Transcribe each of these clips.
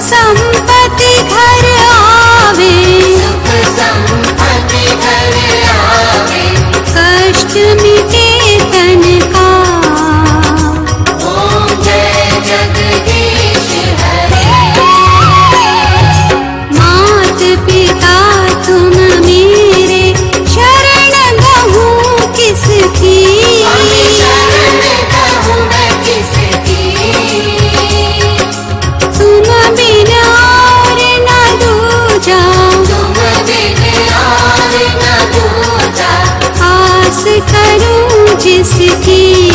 sump करूँ जिसकी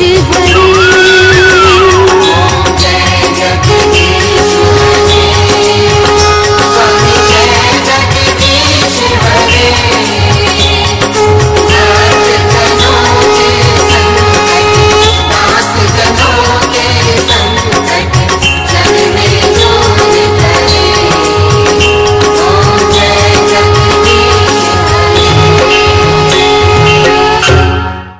करे